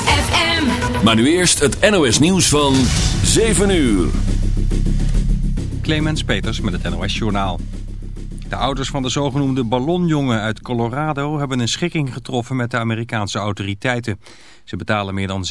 ZFM. Maar nu eerst het NOS nieuws van 7 uur. Clemens Peters met het NOS Journaal. De ouders van de zogenoemde ballonjongen uit Colorado hebben een schikking getroffen met de Amerikaanse autoriteiten. Ze betalen meer dan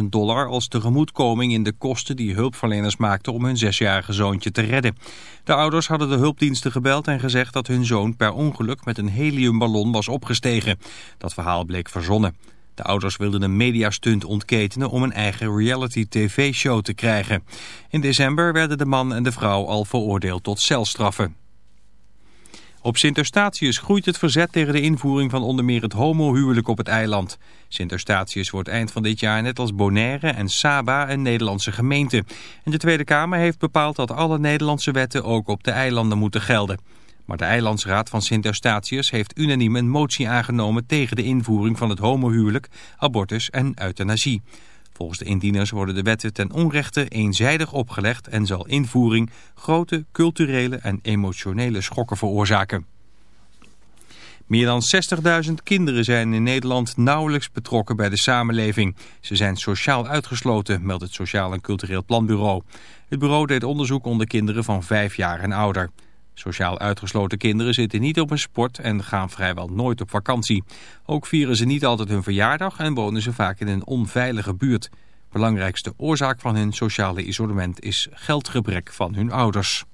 36.000 dollar als tegemoetkoming in de kosten die hulpverleners maakten om hun zesjarige zoontje te redden. De ouders hadden de hulpdiensten gebeld en gezegd dat hun zoon per ongeluk met een heliumballon was opgestegen. Dat verhaal bleek verzonnen. De ouders wilden een mediastunt ontketenen om een eigen reality-tv-show te krijgen. In december werden de man en de vrouw al veroordeeld tot celstraffen. Op Sint-Eustatius groeit het verzet tegen de invoering van onder meer het homohuwelijk op het eiland. Sint-Eustatius wordt eind van dit jaar net als Bonaire en Saba een Nederlandse gemeente. En de Tweede Kamer heeft bepaald dat alle Nederlandse wetten ook op de eilanden moeten gelden. Maar de eilandsraad van Sint-Eustatius heeft unaniem een motie aangenomen tegen de invoering van het homohuwelijk, abortus en euthanasie. Volgens de indieners worden de wetten ten onrechte eenzijdig opgelegd en zal invoering grote culturele en emotionele schokken veroorzaken. Meer dan 60.000 kinderen zijn in Nederland nauwelijks betrokken bij de samenleving. Ze zijn sociaal uitgesloten, meldt het Sociaal en Cultureel Planbureau. Het bureau deed onderzoek onder kinderen van 5 jaar en ouder. Sociaal uitgesloten kinderen zitten niet op een sport en gaan vrijwel nooit op vakantie. Ook vieren ze niet altijd hun verjaardag en wonen ze vaak in een onveilige buurt. Belangrijkste oorzaak van hun sociale isolement is geldgebrek van hun ouders.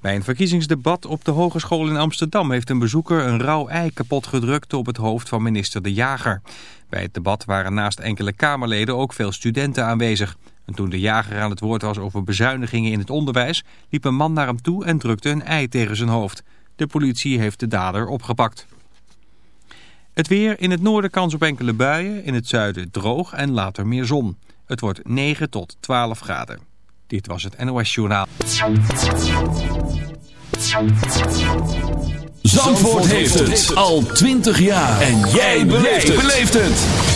Bij een verkiezingsdebat op de Hogeschool in Amsterdam heeft een bezoeker een rauw ei kapot gedrukt op het hoofd van minister De Jager. Bij het debat waren naast enkele Kamerleden ook veel studenten aanwezig. En toen de jager aan het woord was over bezuinigingen in het onderwijs... liep een man naar hem toe en drukte een ei tegen zijn hoofd. De politie heeft de dader opgepakt. Het weer in het noorden kans op enkele buien, in het zuiden droog en later meer zon. Het wordt 9 tot 12 graden. Dit was het NOS Journaal. Zandvoort heeft het al 20 jaar. En jij beleeft het.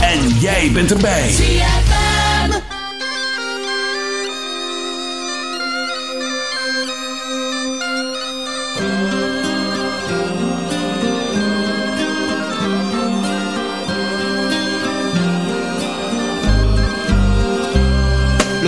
En jij bent erbij.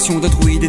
Incantations de druides et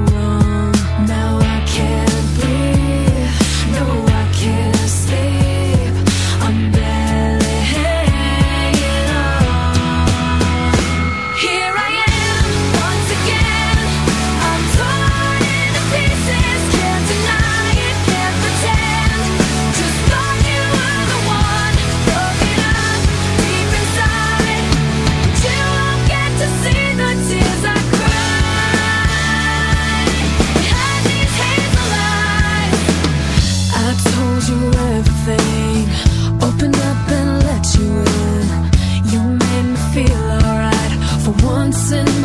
you everything. Opened up and let you in. You made me feel alright for once in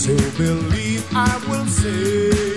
So believe I will save.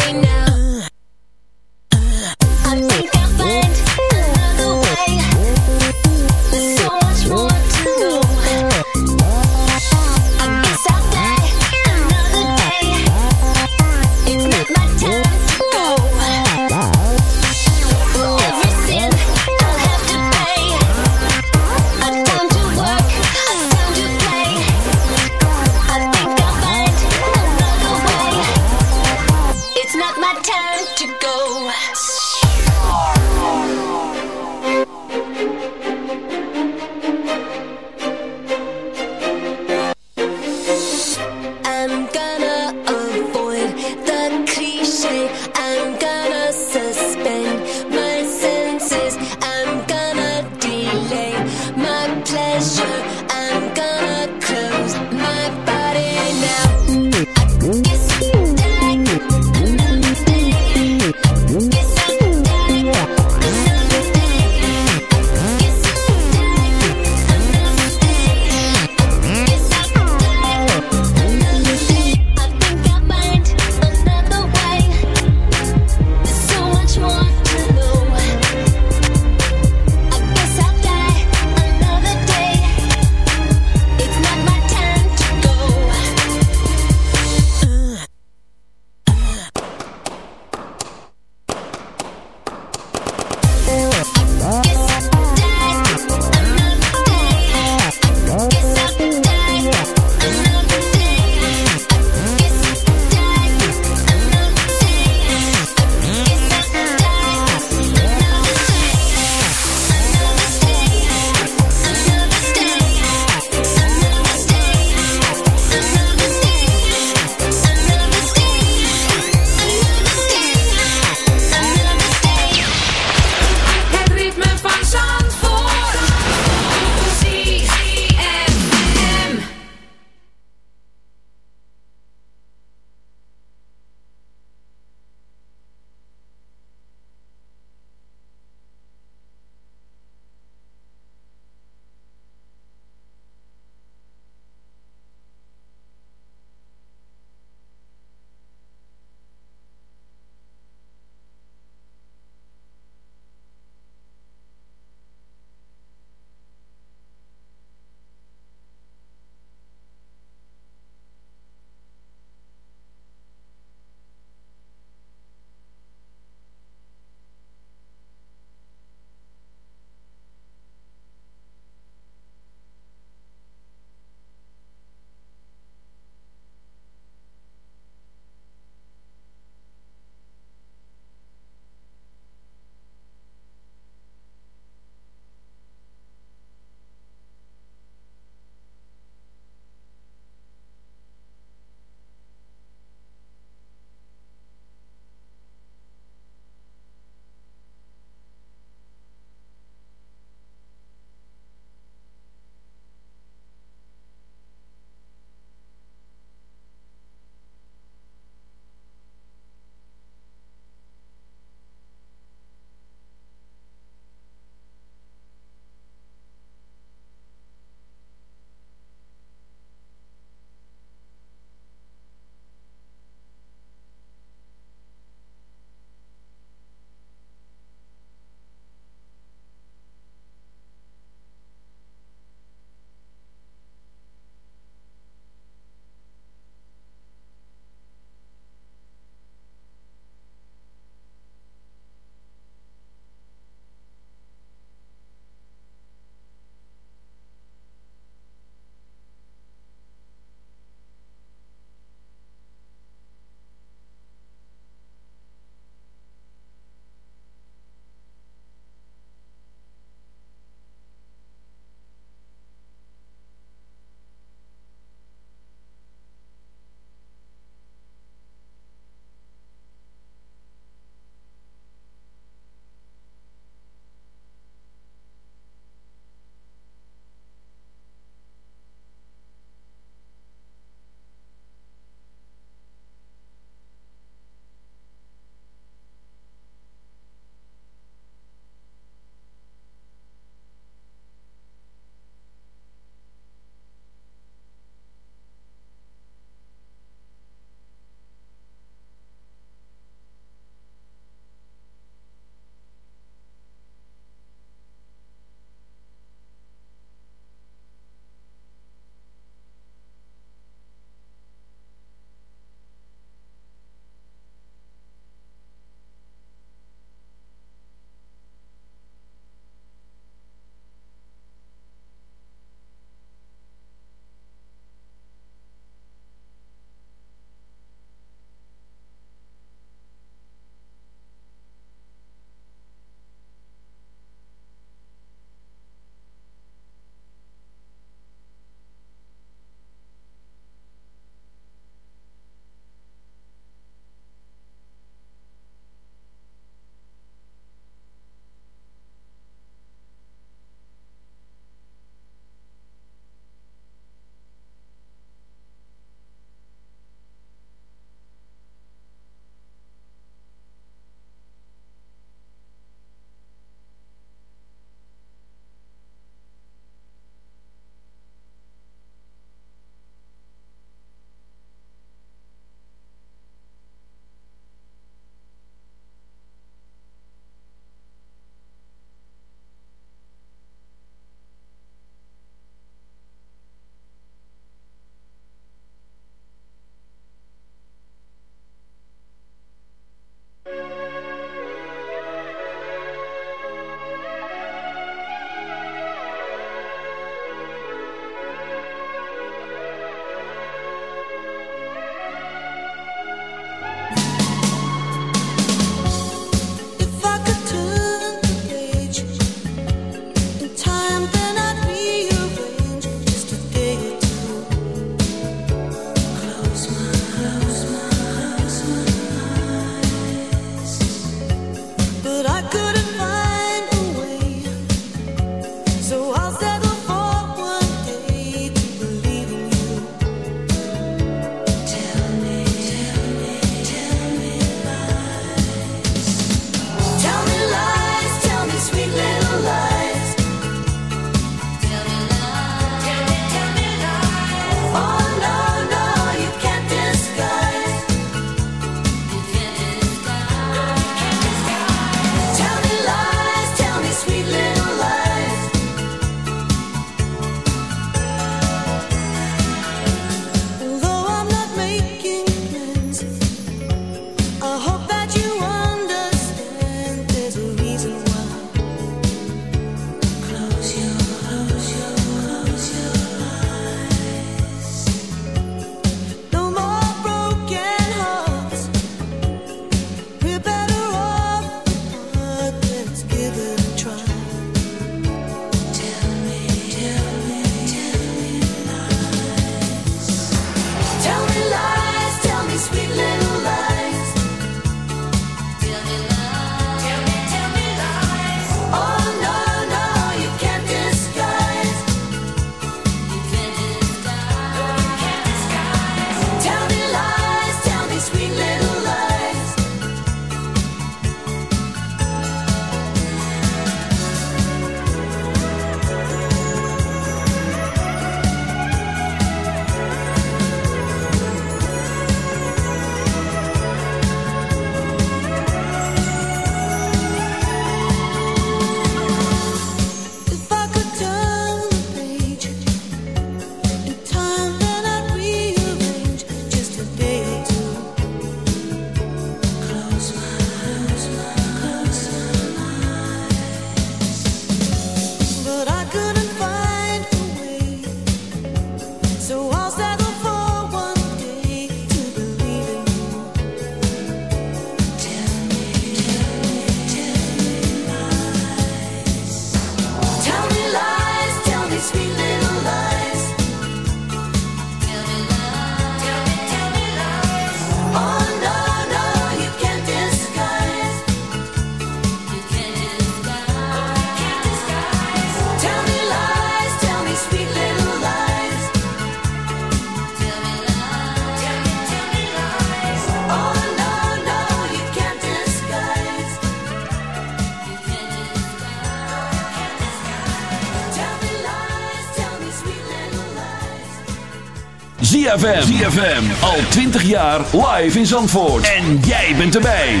ZFM. ZFM. Al 20 jaar live in Zandvoort. En jij bent erbij.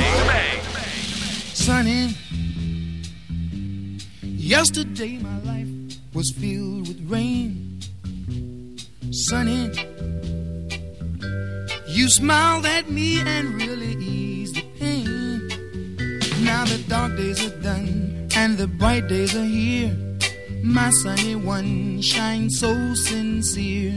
Sunny. Yesterday my life was filled with rain. Sunny. You smiled at me and really eased the pain. Now the dark days are done and the bright days are here. My sunny one shines so sincere.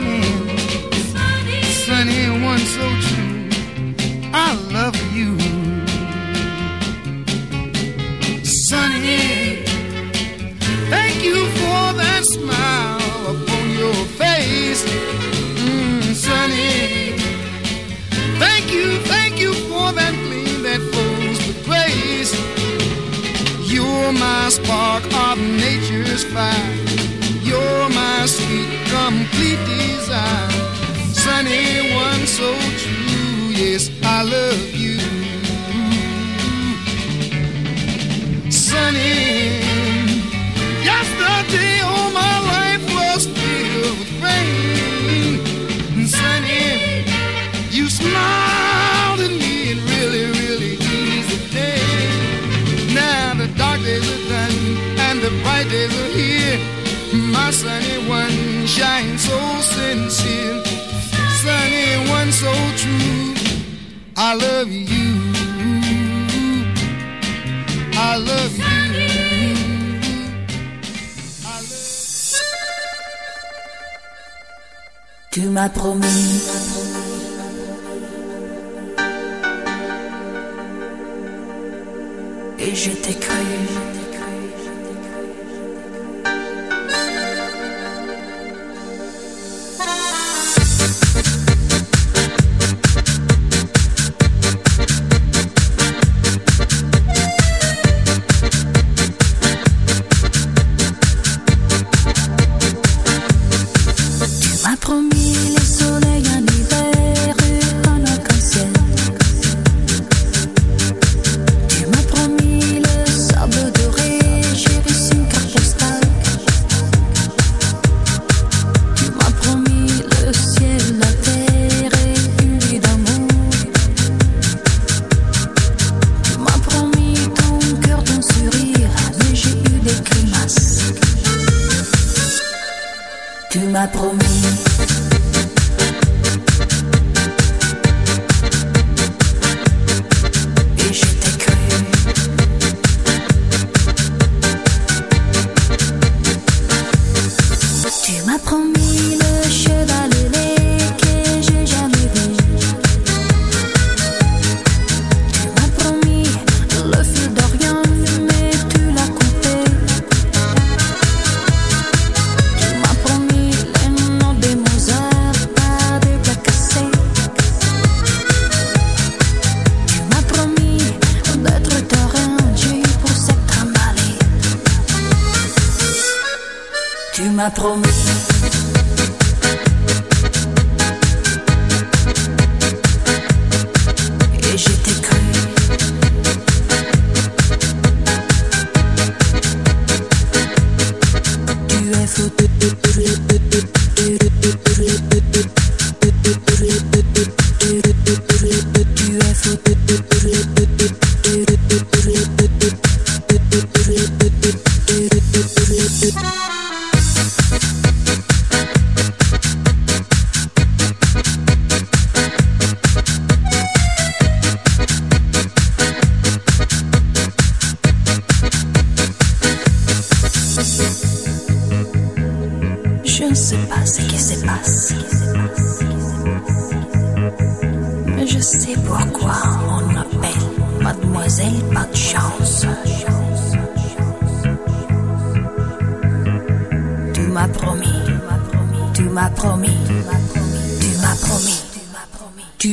so true. I love you. I love you. I love you. Tu m'as promis.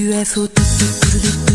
UFO.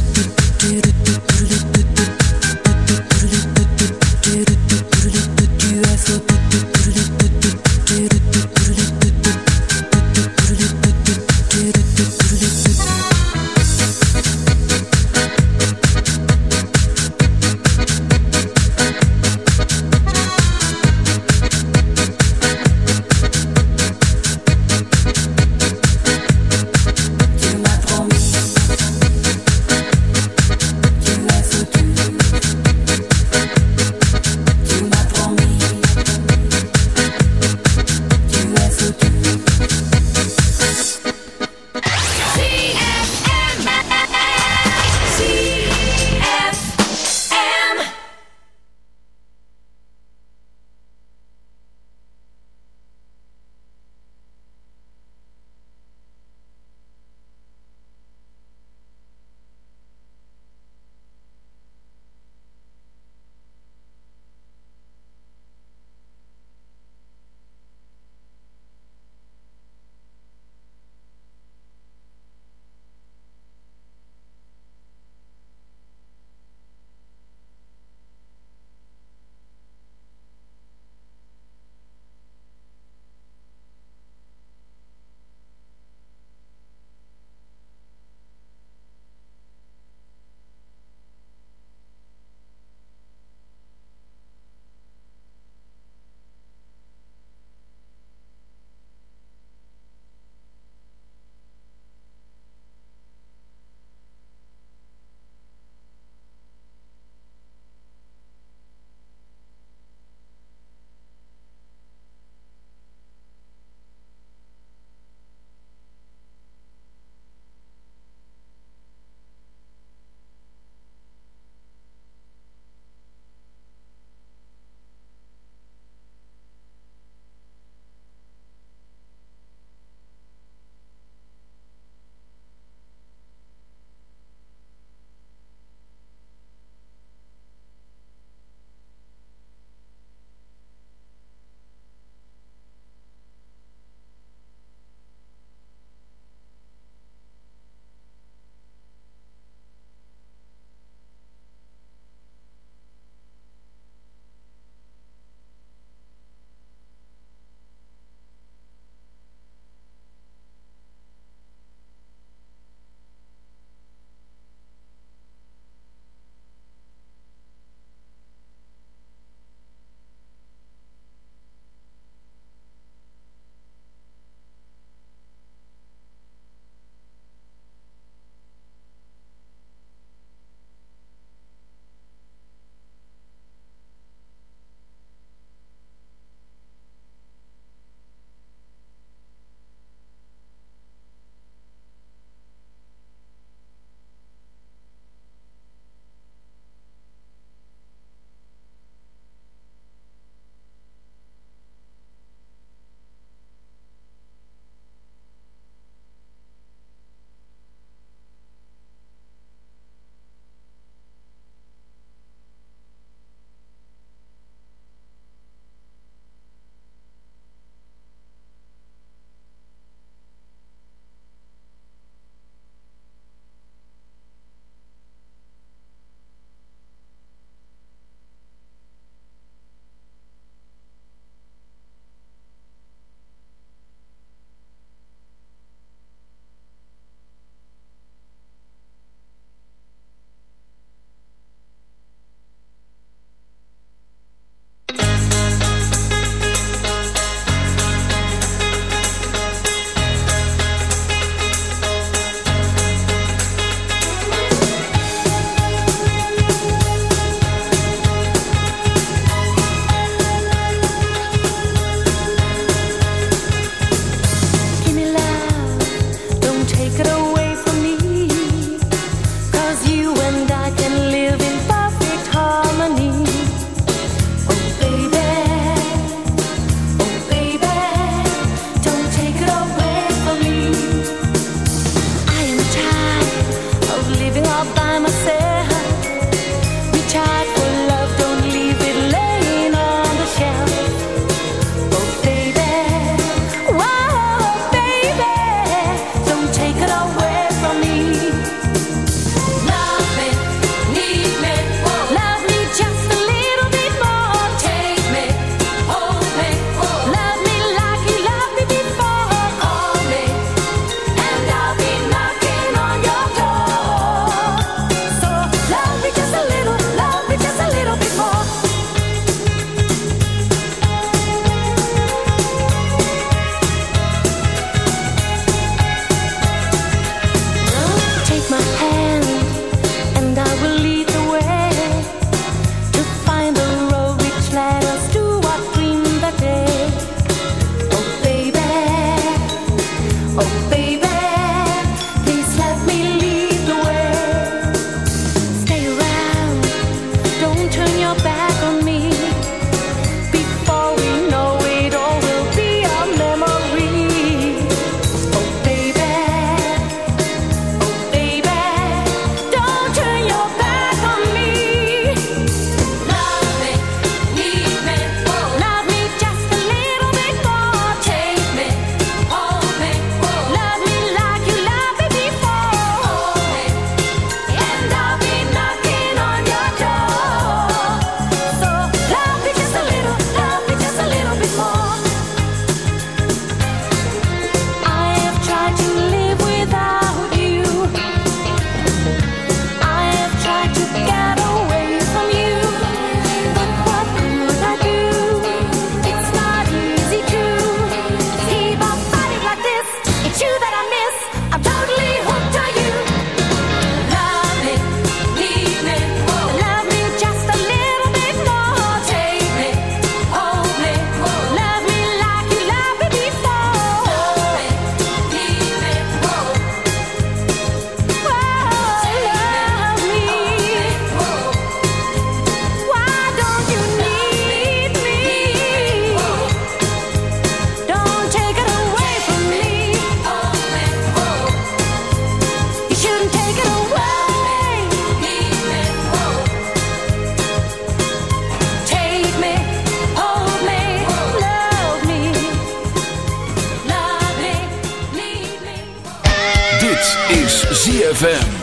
ZFM.